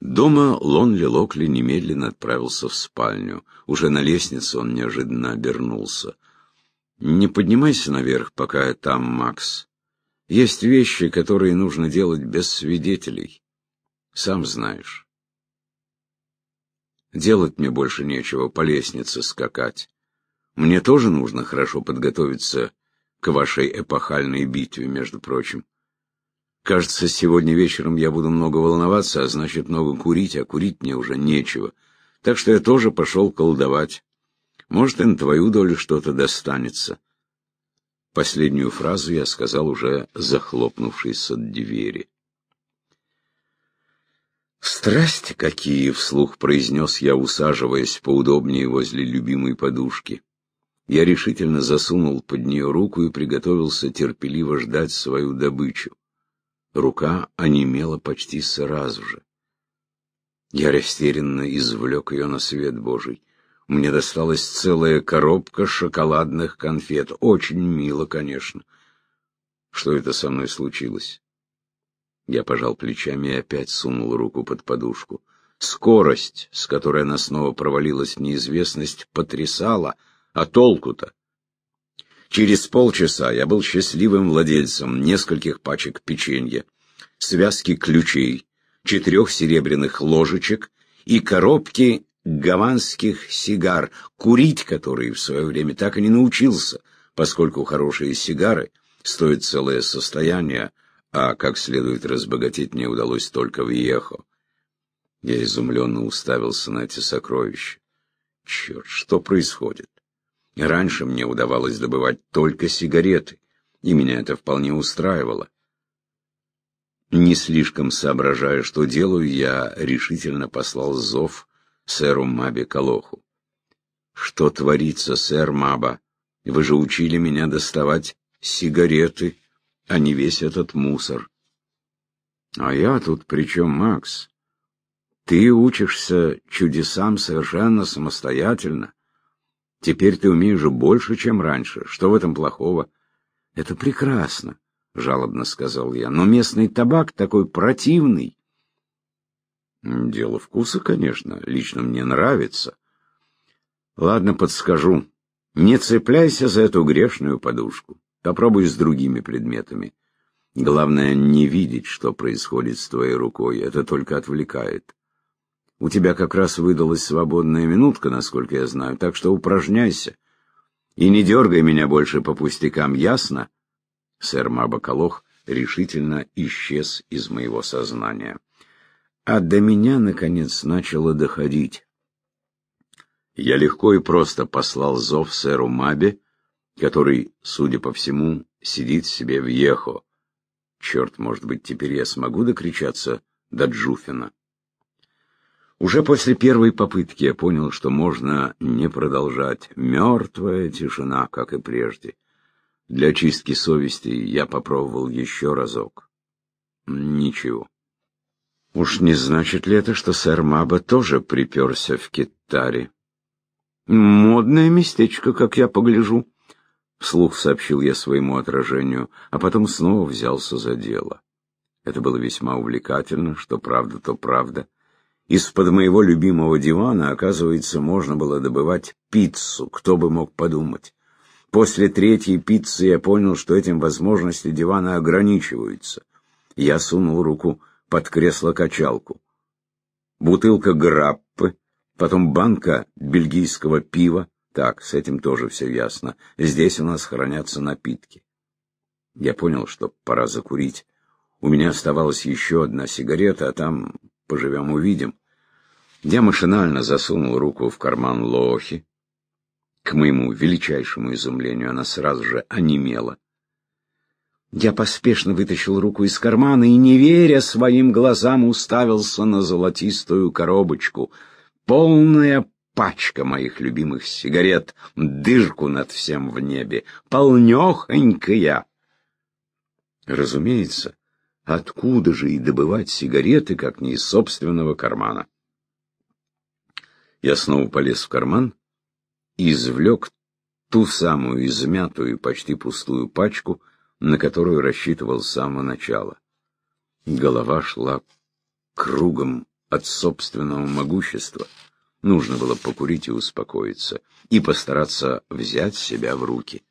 Дома Лонли Локли немедленно отправился в спальню. Уже на лестнице он неожиданно обернулся. «Не поднимайся наверх, пока я там, Макс. Есть вещи, которые нужно делать без свидетелей. Сам знаешь. Делать мне больше нечего, по лестнице скакать. Мне тоже нужно хорошо подготовиться к вашей эпохальной битве, между прочим. Кажется, сегодня вечером я буду много волноваться, а значит, много курить, а курить мне уже нечего. Так что я тоже пошел колдовать. Может, и на твою долю что-то достанется. Последнюю фразу я сказал уже захлопнувшись от двери. «Страсти какие!» — вслух произнес я, усаживаясь поудобнее возле любимой подушки. Я решительно засунул под нее руку и приготовился терпеливо ждать свою добычу. Рука онемела почти сразу же. Я растерянно извлек ее на свет Божий. Мне досталась целая коробка шоколадных конфет. Очень мило, конечно. Что это со мной случилось? Я пожал плечами и опять сунул руку под подушку. Скорость, с которой она снова провалилась в неизвестность, потрясала, а толку-то? Через полчаса я был счастливым владельцем нескольких пачек печенья, связки ключей, четырех серебряных ложечек и коробки гаванских сигар, курить которые в свое время так и не научился, поскольку хорошие сигары стоят целое состояние, а как следует разбогатеть мне удалось только в Ехо. Я изумленно уставился на эти сокровища. Черт, что происходит? Раньше мне удавалось добывать только сигареты, и меня это вполне устраивало. Не слишком соображая, что делаю, я решительно послал зов сэру Мабе Калоху. «Что творится, сэр Маба? Вы же учили меня доставать сигареты, а не весь этот мусор». «А я тут при чем, Макс? Ты учишься чудесам совершенно самостоятельно. Теперь ты умеешь больше, чем раньше. Что в этом плохого?» «Это прекрасно», — жалобно сказал я, — «но местный табак такой противный». Дело вкуса, конечно. Лично мне нравится. Ладно, подскажу. Не цепляйся за эту грешную подушку. Попробуй с другими предметами. Главное, не видеть, что происходит с твоей рукой. Это только отвлекает. У тебя как раз выдалась свободная минутка, насколько я знаю, так что упражняйся. И не дергай меня больше по пустякам, ясно? Сэр Мабакалох решительно исчез из моего сознания. А до меня, наконец, начало доходить. Я легко и просто послал зов сэру Мабе, который, судя по всему, сидит себе в Ехо. Черт, может быть, теперь я смогу докричаться до Джуфина. Уже после первой попытки я понял, что можно не продолжать. Мертвая тишина, как и прежде. Для очистки совести я попробовал еще разок. Ничего. Уж не значит ли это, что сэр Маба тоже приперся в Китаре? Модное местечко, как я погляжу, — вслух сообщил я своему отражению, а потом снова взялся за дело. Это было весьма увлекательно, что правда, то правда. Из-под моего любимого дивана, оказывается, можно было добывать пиццу, кто бы мог подумать. После третьей пиццы я понял, что этим возможности дивана ограничиваются. Я сунул руку под кресло-качалку. Бутылка граппы, потом банка бельгийского пива. Так, с этим тоже все ясно. Здесь у нас хранятся напитки. Я понял, что пора закурить. У меня оставалась еще одна сигарета, а там поживем-увидим. Я машинально засунул руку в карман лохи. К моему величайшему изумлению она сразу же онемела. Я поспешно вытащил руку из кармана и, не веря своим глазам, уставился на золотистую коробочку. Полная пачка моих любимых сигарет, дырку над всем в небе, полнехонькая. Разумеется, откуда же и добывать сигареты, как не из собственного кармана? Я снова полез в карман и извлек ту самую измятую, почти пустую пачку, на которую рассчитывал с самого начала. Голова шла кругом от собственного могущества. Нужно было покурить и успокоиться, и постараться взять себя в руки.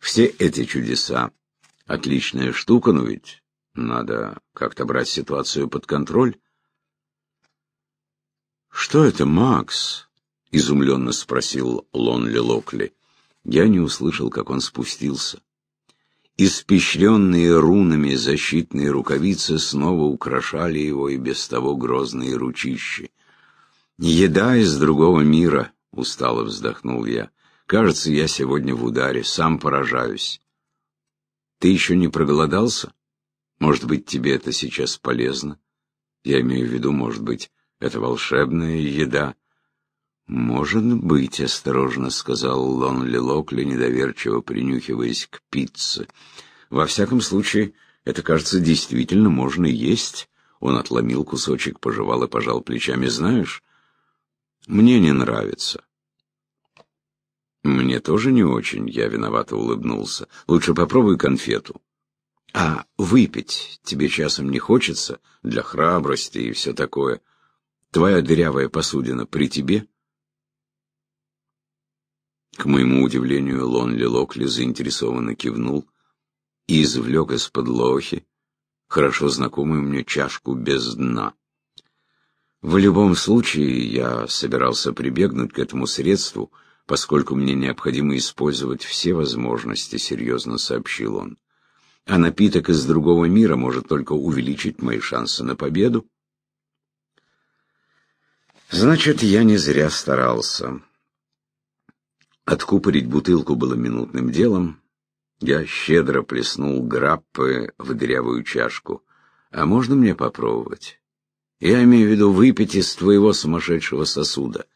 Все эти чудеса — отличная штука, но ведь надо как-то брать ситуацию под контроль. «Что это, Макс?» — изумленно спросил Лонли Локли. Я не услышал, как он спустился. Испещренные рунами защитные рукавицы снова украшали его и без того грозные ручищи. «Еда из другого мира», — устало вздохнул я. «Кажется, я сегодня в ударе, сам поражаюсь». «Ты еще не проголодался? Может быть, тебе это сейчас полезно? Я имею в виду, может быть, это волшебная еда». «Может быть», — осторожно сказал Лонли Локли, недоверчиво принюхиваясь к пицце. «Во всяком случае, это, кажется, действительно можно есть». Он отломил кусочек, пожевал и пожал плечами. «Знаешь, мне не нравится. Мне тоже не очень, я виновато улыбнулся. Лучше попробуй конфету. А выпить тебе часом не хочется? Для храбрости и все такое. Твоя дырявая посудина при тебе? К моему удивлению, Лонли Локли заинтересованно кивнул и извлек из-под лохи хорошо знакомую мне чашку без дна. В любом случае, я собирался прибегнуть к этому средству, поскольку мне необходимо использовать все возможности, серьезно сообщил он. А напиток из другого мира может только увеличить мои шансы на победу. Значит, я не зря старался. Откупорить бутылку было минутным делом. Я щедро плеснул граппы в дырявую чашку. А можно мне попробовать? Я имею в виду выпить из твоего сумасшедшего сосуда.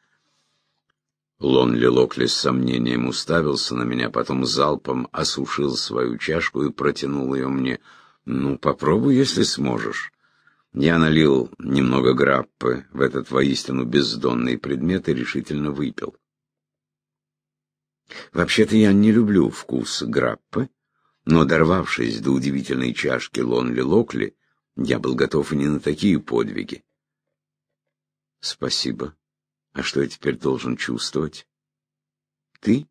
Лонли Локли с сомнением уставился на меня, потом залпом осушил свою чашку и протянул ее мне. «Ну, попробуй, если сможешь». Я налил немного граппы в этот воистину бездонный предмет и решительно выпил. Вообще-то я не люблю вкус граппы, но, дорвавшись до удивительной чашки Лонли Локли, я был готов и не на такие подвиги. Спасибо. А что я теперь должен чувствовать? Ты?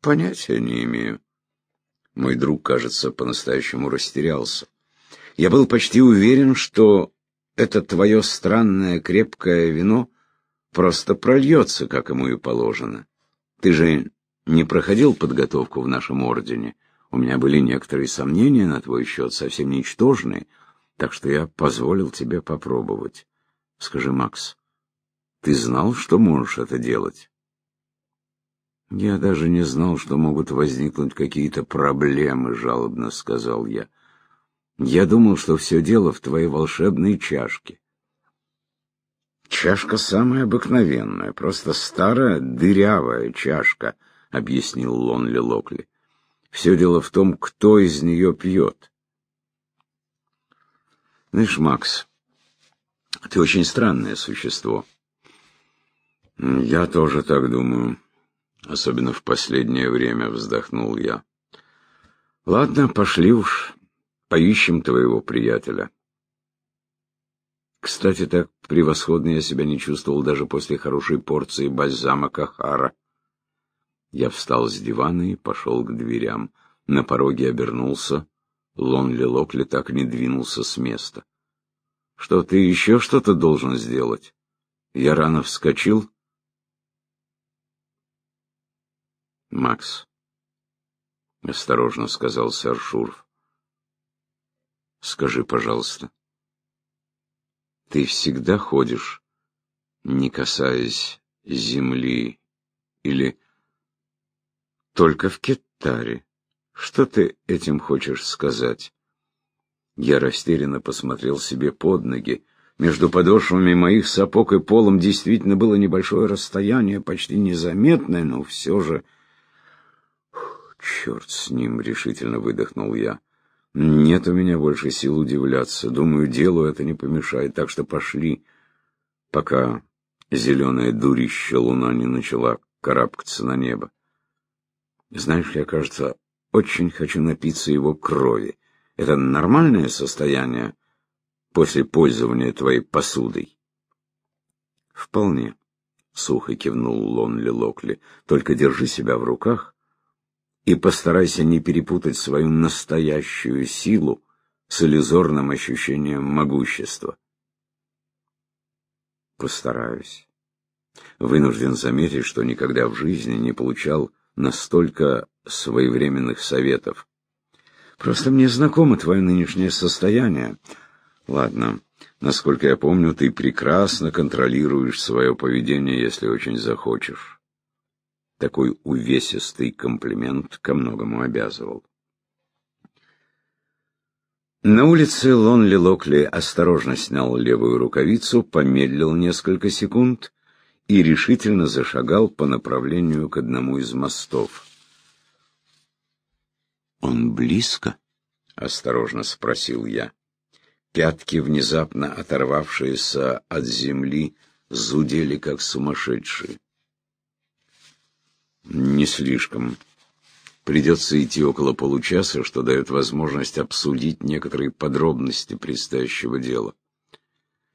Понятия не имею. Мой друг, кажется, по-настоящему растерялся. Я был почти уверен, что это твое странное крепкое вино просто прольется, как ему и положено. Ты же не проходил подготовку в нашем ордене. У меня были некоторые сомнения на твой счет, совсем ничтожные, так что я позволил тебе попробовать. Скажи, Макс, ты знал, что можешь это делать? Я даже не знал, что могут возникнуть какие-то проблемы, жалобно сказал я. Я думал, что все дело в твоей волшебной чашке. Чашка самая обыкновенная, просто старая дырявая чашка, объяснил Лонли Локли. Все дело в том, кто из нее пьет. Знаешь, Макс, ты очень странное существо. Я тоже так думаю. Особенно в последнее время вздохнул я. Ладно, пошли уж, поищем твоего приятеля. Кстати, так превосходно я себя не чувствовал даже после хорошей порции бальзама Кахара. Я встал с дивана и пошел к дверям. На пороге обернулся. Лонли Локли так не двинулся с места. «Что, ты еще что-то должен сделать?» Я рано вскочил. «Макс», — осторожно сказал сэр Шурф, — «скажи, пожалуйста, ты всегда ходишь, не касаясь земли, или только в Китаре?» Что ты этим хочешь сказать? Я растерянно посмотрел себе под ноги. Между подошвами моих сапог и полом действительно было небольшое расстояние, почти незаметное, но все же... Черт с ним, решительно выдохнул я. Нет у меня больше сил удивляться. Думаю, делу это не помешает, так что пошли, пока зеленая дурища луна не начала карабкаться на небо. Знаешь, я, кажется, очень хочу напиться его крови. Это нормальное состояние после пользования твоей посудой? Вполне. Сухо кивнул Лонли Локли. Только держи себя в руках и постарайся не перепутать свою настоящую силу с иллюзорным ощущением могущества. Постараюсь. Вынужден заметить, что никогда в жизни не получал настолько своевременных советов. Просто мне знакомо твое нынешнее состояние. Ладно, насколько я помню, ты прекрасно контролируешь свое поведение, если очень захочешь. Такой увесистый комплимент ко многому обязывал. На улице Лонли Локли осторожно снял левую рукавицу, помедлил несколько секунд и решительно зашагал по направлению к одному из мостов. «Он близко?» — осторожно спросил я. Пятки, внезапно оторвавшиеся от земли, зудели, как сумасшедшие. «Не слишком. Придется идти около получаса, что дает возможность обсудить некоторые подробности предстоящего дела.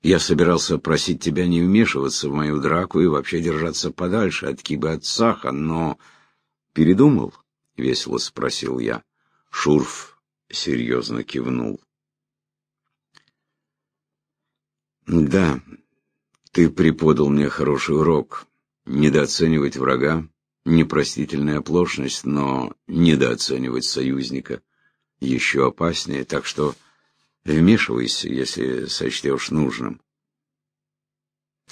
Я собирался просить тебя не вмешиваться в мою драку и вообще держаться подальше от Кибы от Саха, но... Передумал? — весело спросил я. Шурф серьезно кивнул. Да, ты преподал мне хороший урок. Недооценивать врага — непростительная оплошность, но недооценивать союзника еще опаснее, так что вмешивайся, если сочтешь нужным.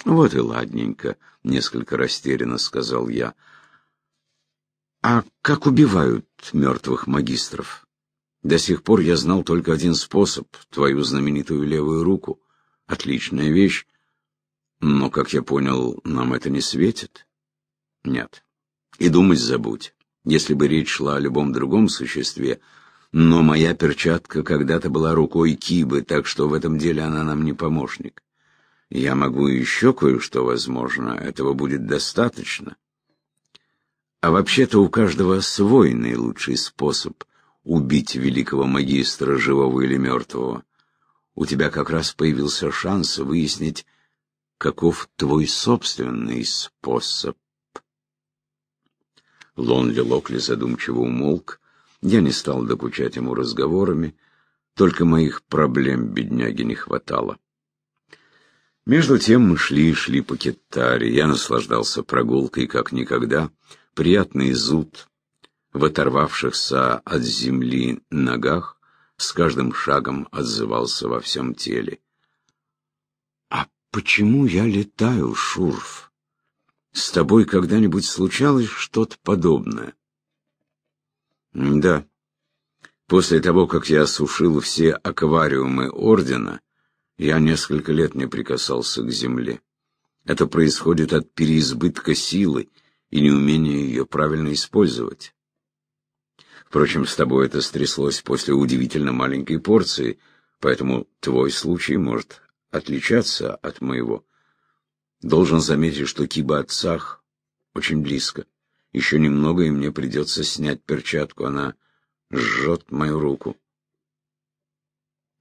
Вот и ладненько, — несколько растерянно сказал я. А как убивают мертвых магистров? До сих пор я знал только один способ — твою знаменитую левую руку. Отличная вещь. Но, как я понял, нам это не светит? Нет. И думать забудь. Если бы речь шла о любом другом существе, но моя перчатка когда-то была рукой Кибы, так что в этом деле она нам не помощник. Я могу еще кое-что, возможно, этого будет достаточно. А вообще-то у каждого свой наилучший способ убить великого магистра, живого или мертвого. У тебя как раз появился шанс выяснить, каков твой собственный способ. Лонли Локли задумчиво умолк. Я не стал докучать ему разговорами, только моих проблем бедняги не хватало. Между тем мы шли и шли по Китаре. Я наслаждался прогулкой как никогда — Приятный зуд в оторвавшихся от земли ногах с каждым шагом отзывался во всем теле. «А почему я летаю, Шурф? С тобой когда-нибудь случалось что-то подобное?» «Да. После того, как я осушил все аквариумы Ордена, я несколько лет не прикасался к земле. Это происходит от переизбытка силы, и неумение ее правильно использовать. Впрочем, с тобой это стряслось после удивительно маленькой порции, поэтому твой случай может отличаться от моего. Должен заметить, что Киба Отцах очень близко. Еще немного, и мне придется снять перчатку. Она жжет мою руку.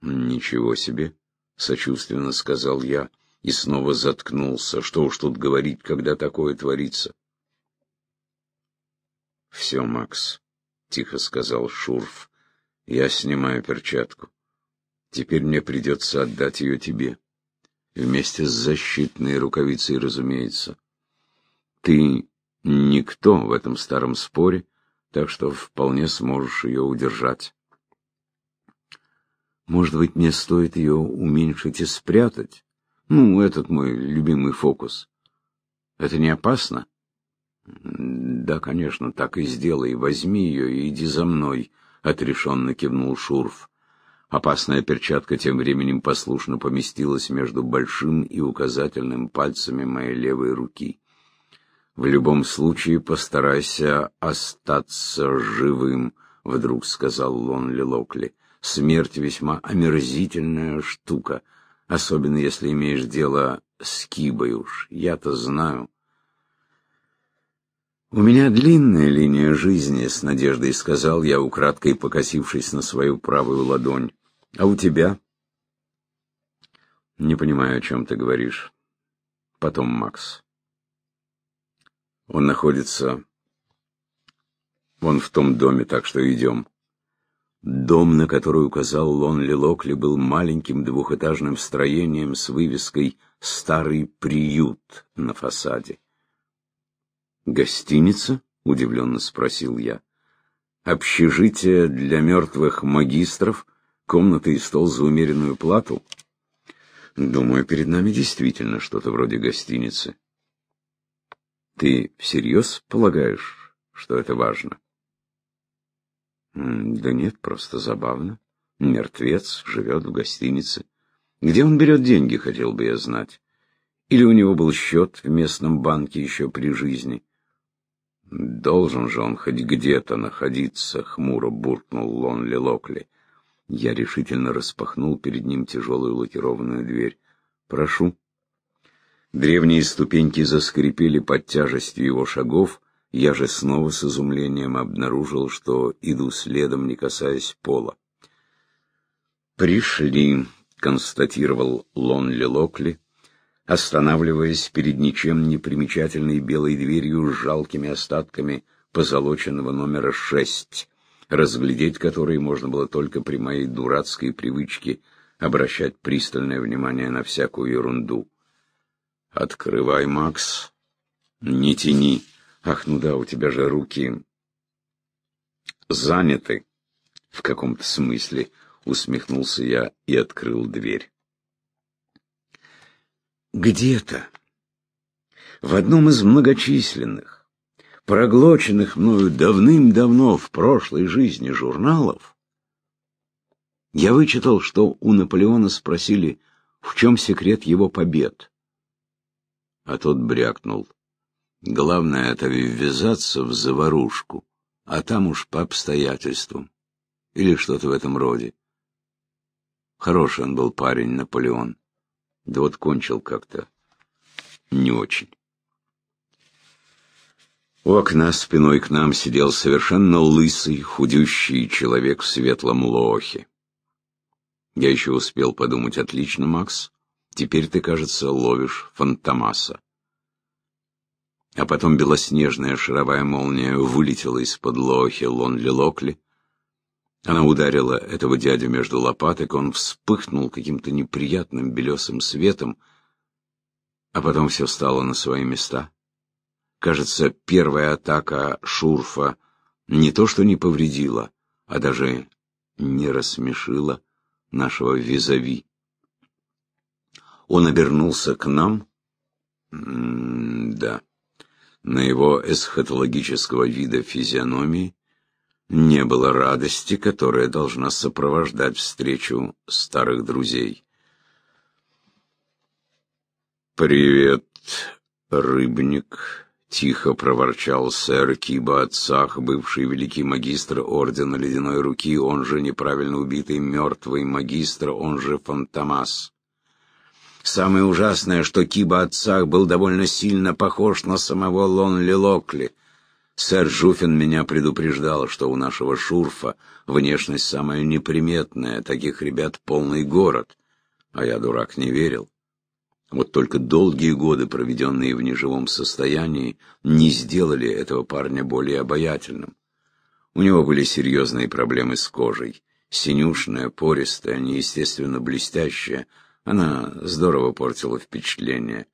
«Ничего себе!» — сочувственно сказал я и снова заткнулся. Что уж тут говорить, когда такое творится. «Все, Макс», — тихо сказал Шурф, — «я снимаю перчатку. Теперь мне придется отдать ее тебе. Вместе с защитной рукавицей, разумеется. Ты никто в этом старом споре, так что вполне сможешь ее удержать. Может быть, мне стоит ее уменьшить и спрятать? Ну, этот мой любимый фокус. Это не опасно?» «Да, конечно, так и сделай. Возьми ее и иди за мной», — отрешенно кивнул Шурф. Опасная перчатка тем временем послушно поместилась между большим и указательным пальцами моей левой руки. «В любом случае постарайся остаться живым», — вдруг сказал Лонли Локли. «Смерть весьма омерзительная штука, особенно если имеешь дело с Кибой уж. Я-то знаю». «У меня длинная линия жизни», — с надеждой сказал я, украдкой покосившись на свою правую ладонь. «А у тебя?» «Не понимаю, о чем ты говоришь. потом, Макс. Он находится вон в том доме, так что идем. Дом, на который указал Лонли Локли, был маленьким двухэтажным строением с вывеской «Старый приют» на фасаде. «Гостиница?» — удивленно спросил я. «Общежитие для мертвых магистров? Комната и стол за умеренную плату?» «Думаю, перед нами действительно что-то вроде гостиницы». «Ты всерьез полагаешь, что это важно?» Да нет, просто забавно. Мертвец живет в гостинице. Где он берет деньги, хотел бы я знать. Или у него был счет в местном банке еще при жизни. Должен же он хоть где-то находиться, хмуро буркнул Лонли Локли. Я решительно распахнул перед ним тяжелую лакированную дверь. «Прошу». Древние ступеньки заскрипели под тяжестью его шагов, я же снова с изумлением обнаружил, что иду следом, не касаясь пола. «Пришли», — констатировал Лонли Локли, останавливаясь перед ничем не примечательной белой дверью с жалкими остатками позолоченного номера шесть, разглядеть который можно было только при моей дурацкой привычке обращать пристальное внимание на всякую ерунду. «Открывай, Макс, не тяни». Ах, ну да, у тебя же руки заняты в каком-то смысле, усмехнулся я и открыл дверь. Где-то, в одном из многочисленных, проглоченных мною давным-давно в прошлой жизни журналов, я вычитал, что у Наполеона спросили, в чем секрет его побед. А тот брякнул. Главное — это ввязаться в заварушку, а там уж по обстоятельствам. Или что-то в этом роде. Хороший он был парень, Наполеон. Да вот кончил как-то не очень. У окна спиной к нам сидел совершенно лысый, худющий человек в светлом лохе. Я еще успел подумать, отлично, Макс, теперь ты, кажется, ловишь фантомаса. А потом белоснежная шаровая молния вылетела из-под лохи Лонли Локли. Она ударила этого дядю между лопаток, он вспыхнул каким-то неприятным белесым светом, а потом все стало на свои места. Кажется, первая атака Шурфа не то что не повредила, а даже не рассмешила нашего визави. Он обернулся к нам. М да. На его эсхатологического вида физиономии не было радости, которая должна сопровождать встречу старых друзей. «Привет, рыбник», — тихо проворчал сэр Киба Отцах, бывший великий магистр Ордена Ледяной Руки, он же неправильно убитый мертвый магистр, он же Фантомас. Самое ужасное, что Киба Отцах был довольно сильно похож на самого Лонли Локли. Сэр Жуфин меня предупреждал, что у нашего Шурфа внешность самая неприметная, таких ребят полный город. А я, дурак, не верил. Вот только долгие годы, проведенные в неживом состоянии, не сделали этого парня более обаятельным. У него были серьезные проблемы с кожей. Синюшная, пористая, неестественно блестящая — она здорово портила впечатление.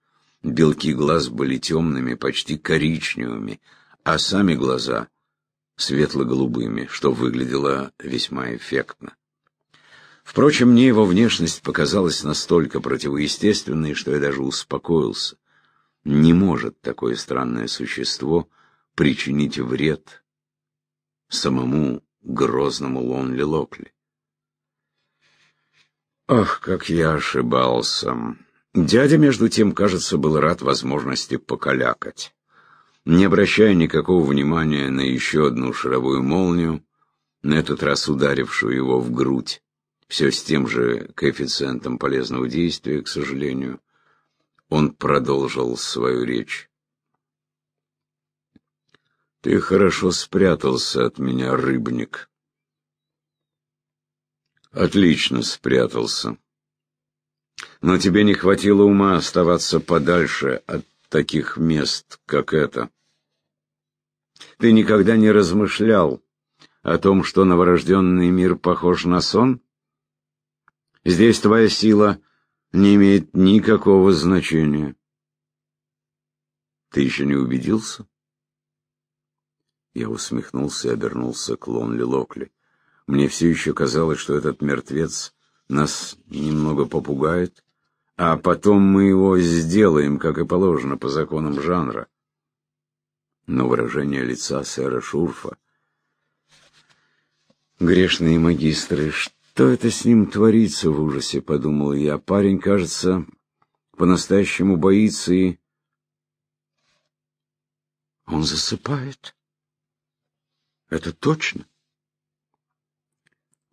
Белки глаз были темными, почти коричневыми, а сами глаза светло-голубыми, что выглядело весьма эффектно. Впрочем, мне его внешность показалась настолько противоестественной, что я даже успокоился. Не может такое странное существо причинить вред самому грозному Лонли Локли. Ах, как я ошибался. Дядя, между тем, кажется, был рад возможности покалякать. Не обращая никакого внимания на еще одну шаровую молнию, на этот раз ударившую его в грудь, все с тем же коэффициентом полезного действия, к сожалению, он продолжил свою речь. «Ты хорошо спрятался от меня, рыбник. Отлично спрятался. Но тебе не хватило ума оставаться подальше от таких мест, как это. Ты никогда не размышлял о том, что новорожденный мир похож на сон? Здесь твоя сила не имеет никакого значения. Ты еще не убедился? Я усмехнулся и обернулся к Лонли Локли. Мне все еще казалось, что этот мертвец нас немного попугает, а потом мы его сделаем, как и положено, по законам жанра. Но выражение лица сэра Шурфа... Грешные магистры, что это с ним творится в ужасе, подумал я. Парень, кажется, по-настоящему боится и... Он засыпает. Это точно.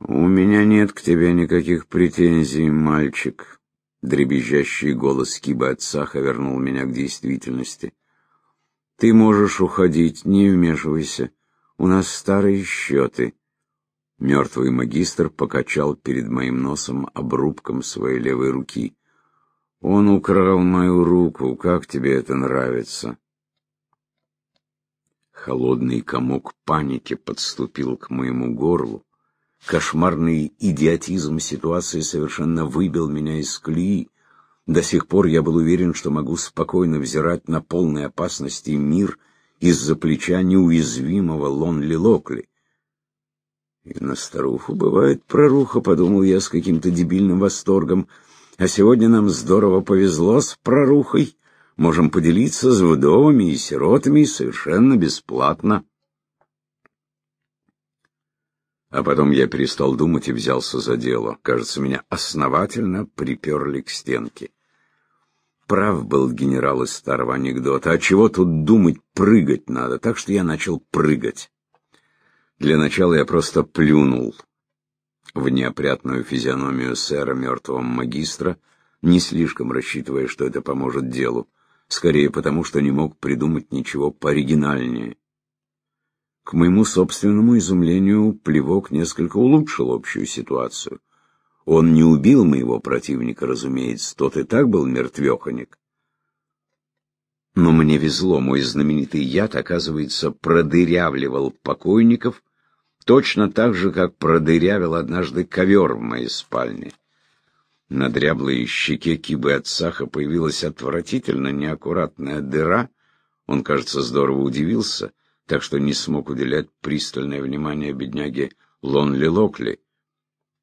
У меня нет к тебе никаких претензий, мальчик. Дребезжащий голос Киба Ацаха вернул меня к действительности. «Ты можешь уходить, не вмешивайся. У нас старые счеты». Мертвый магистр покачал перед моим носом обрубком своей левой руки. «Он украл мою руку. Как тебе это нравится?» Холодный комок паники подступил к моему горлу. Кошмарный идиотизм ситуации совершенно выбил меня из колеи. До сих пор я был уверен, что могу спокойно взирать на полной опасности мир из-за плеча неуязвимого Лонли Локли. И на старуху бывает проруха, подумал я с каким-то дебильным восторгом. А сегодня нам здорово повезло с прорухой. Можем поделиться с вдовами и сиротами совершенно бесплатно. А потом я перестал думать и взялся за дело. Кажется, меня основательно приперли к стенке. Прав был генерал из старого анекдота. А чего тут думать, прыгать надо. Так что я начал прыгать. Для начала я просто плюнул в неопрятную физиономию сэра мертвого магистра, не слишком рассчитывая, что это поможет делу. Скорее потому, что не мог придумать ничего пооригинальнее. К моему собственному изумлению, плевок несколько улучшил общую ситуацию. Он не убил моего противника, разумеется, тот и так был мертвеханик. Но мне везло, мой знаменитый яд, оказывается, продырявливал покойников точно так же, как продырявил однажды ковер в моей спальне. На дряблой щеке кибы от саха появилась отвратительно неаккуратная дыра. Он, кажется, здорово удивился — так что не смог уделять пристальное внимание бедняге Лонли Локли.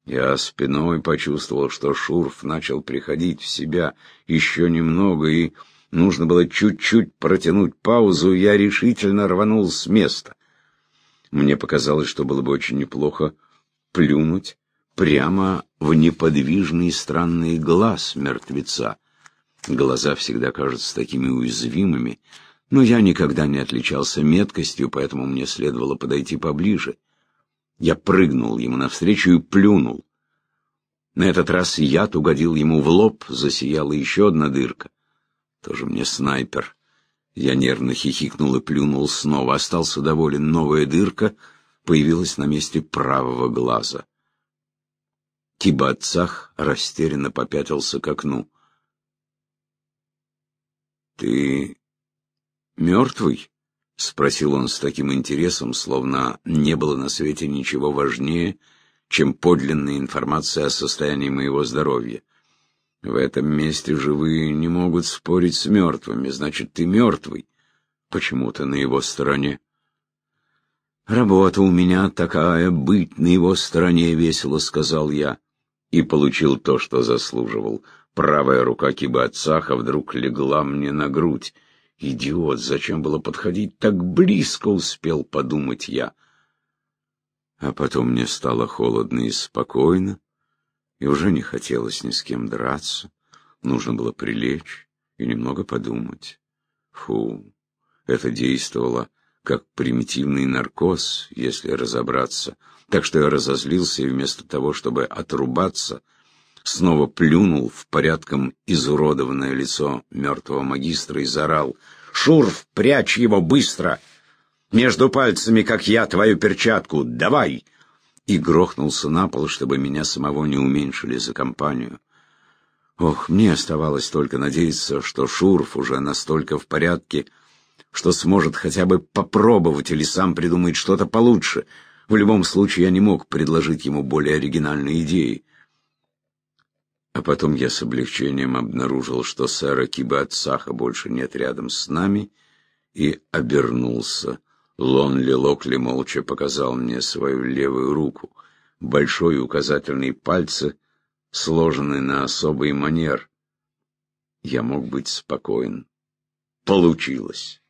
Я спиной почувствовал, что Шурф начал приходить в себя еще немного, и нужно было чуть-чуть протянуть паузу, я решительно рванул с места. Мне показалось, что было бы очень неплохо плюнуть прямо в неподвижный странный глаз мертвеца. Глаза всегда кажутся такими уязвимыми, но я никогда не отличался меткостью, поэтому мне следовало подойти поближе. Я прыгнул ему навстречу и плюнул. На этот раз яд угодил ему в лоб, засияла еще одна дырка. Тоже мне снайпер. Я нервно хихикнул и плюнул снова. Остался доволен. Новая дырка появилась на месте правого глаза. Кибатцах растерянно попятился к окну. «Ты «Мертвый?» — спросил он с таким интересом, словно не было на свете ничего важнее, чем подлинная информация о состоянии моего здоровья. В этом месте живые не могут спорить с мертвыми, значит, ты мертвый. Почему ты на его стороне? Работа у меня такая, быть на его стороне, весело сказал я. И получил то, что заслуживал. Правая рука Кибацаха вдруг легла мне на грудь. Идиот, зачем было подходить так близко, успел подумать я. А потом мне стало холодно и спокойно, и уже не хотелось ни с кем драться. Нужно было прилечь и немного подумать. Фу, это действовало как примитивный наркоз, если разобраться. Так что я разозлился и вместо того, чтобы отрубаться, снова плюнул в порядком изуродованное лицо мертвого магистра и заорал «Шурф, прячь его быстро! Между пальцами, как я, твою перчатку! Давай!» И грохнулся на пол, чтобы меня самого не уменьшили за компанию. Ох, мне оставалось только надеяться, что Шурф уже настолько в порядке, что сможет хотя бы попробовать или сам придумать что-то получше. В любом случае, я не мог предложить ему более оригинальные идеи. А потом я с облегчением обнаружил, что сэра Киба Ацаха больше нет рядом с нами, и обернулся. Лонли Локли молча показал мне свою левую руку. Большой указательный пальцы сложены на особый манер. Я мог быть спокоен. Получилось.